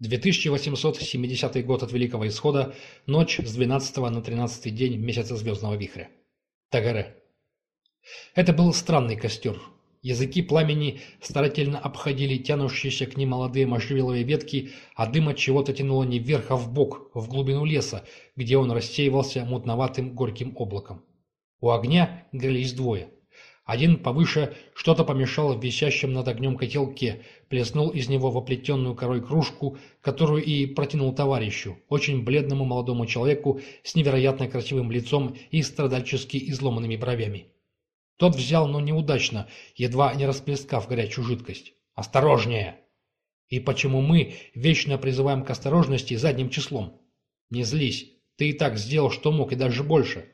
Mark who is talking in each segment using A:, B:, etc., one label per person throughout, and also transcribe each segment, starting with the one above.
A: 2870 год от Великого Исхода, ночь с 12 на 13 день месяца Звездного Вихря. Тагаре. Это был странный костер. Языки пламени старательно обходили тянущиеся к ним молодые можжевеловые ветки, а дым от чего-то тянуло не вверх, а в бок, в глубину леса, где он рассеивался мутноватым горьким облаком. У огня грелись двое. Один повыше что-то помешал в висящем над огнем котелке, плеснул из него в оплетенную корой кружку, которую и протянул товарищу, очень бледному молодому человеку с невероятно красивым лицом и страдальчески изломанными бровями. Тот взял, но неудачно, едва не расплескав горячую жидкость. «Осторожнее!» «И почему мы вечно призываем к осторожности задним числом?» «Не злись, ты и так сделал, что мог, и даже больше».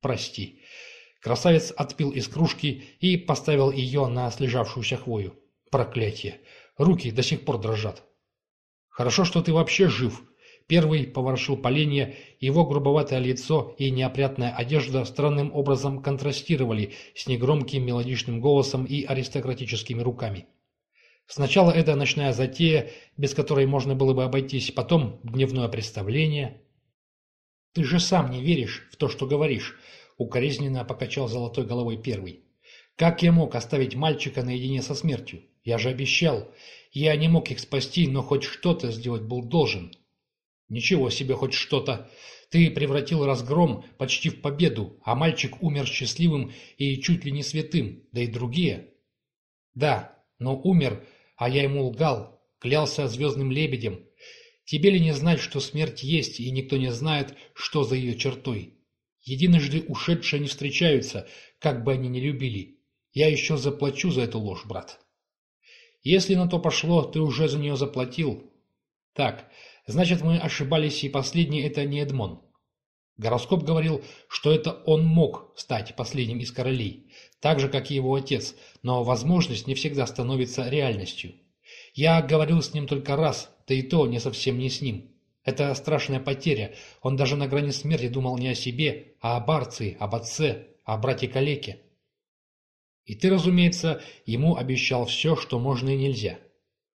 A: «Прости». Красавец отпил из кружки и поставил ее на слежавшуюся хвою. Проклятие! Руки до сих пор дрожат. Хорошо, что ты вообще жив. Первый поворошил поленья, его грубоватое лицо и неопрятная одежда странным образом контрастировали с негромким мелодичным голосом и аристократическими руками. Сначала это ночная затея, без которой можно было бы обойтись, потом дневное представление. «Ты же сам не веришь в то, что говоришь», Укоризненно покачал золотой головой первый. Как я мог оставить мальчика наедине со смертью? Я же обещал. Я не мог их спасти, но хоть что-то сделать был должен. Ничего себе хоть что-то. Ты превратил разгром почти в победу, а мальчик умер счастливым и чуть ли не святым, да и другие. Да, но умер, а я ему лгал, клялся звездным лебедем. Тебе ли не знать, что смерть есть, и никто не знает, что за ее чертой? Единожды ушедшие не встречаются, как бы они ни любили. Я еще заплачу за эту ложь, брат. Если на то пошло, ты уже за нее заплатил. Так, значит, мы ошибались, и последний это не Эдмон. Гороскоп говорил, что это он мог стать последним из королей, так же, как и его отец, но возможность не всегда становится реальностью. Я говорил с ним только раз, да и то не совсем не с ним. Это страшная потеря. Он даже на грани смерти думал не о себе, а о Барции, об отце, о брате-калеке. И ты, разумеется, ему обещал все, что можно и нельзя.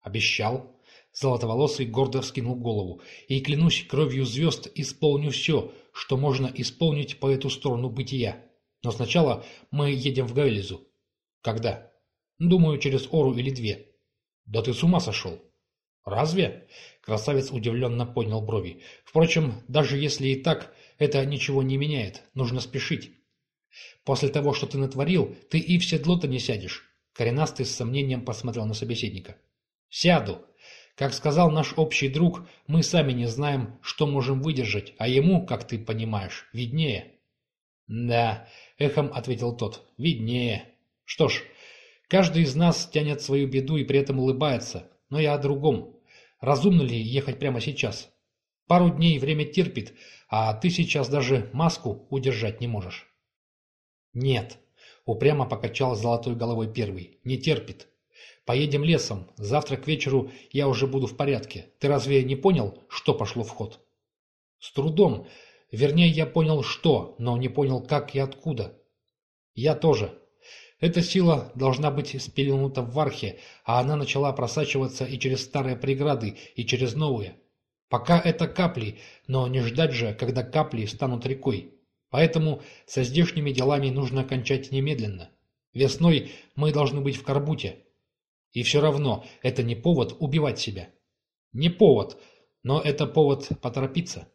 A: Обещал. Золотоволосый гордо вскинул голову. И, клянусь кровью звезд, исполню все, что можно исполнить по эту сторону бытия. Но сначала мы едем в Гавелизу. Когда? Думаю, через Ору или две. Да ты с ума сошел. Разве? Красавец удивленно поднял брови. Впрочем, даже если и так, это ничего не меняет. Нужно спешить. После того, что ты натворил, ты и в седло-то не сядешь. Коренастый с сомнением посмотрел на собеседника. Сяду. Как сказал наш общий друг, мы сами не знаем, что можем выдержать, а ему, как ты понимаешь, виднее. Да, эхом ответил тот, виднее. Что ж, каждый из нас тянет свою беду и при этом улыбается, но я о другом. Разумно ли ехать прямо сейчас? Пару дней время терпит, а ты сейчас даже маску удержать не можешь. Нет, упрямо покачал золотой головой первый, не терпит. Поедем лесом, завтра к вечеру я уже буду в порядке. Ты разве не понял, что пошло в ход? С трудом. Вернее, я понял, что, но не понял, как и откуда. Я тоже, эта сила должна быть спеленута в Вархе, а она начала просачиваться и через старые преграды, и через новые. Пока это капли, но не ждать же, когда капли станут рекой. Поэтому со здешними делами нужно кончать немедленно. Весной мы должны быть в Карбуте. И все равно это не повод убивать себя. Не повод, но это повод поторопиться.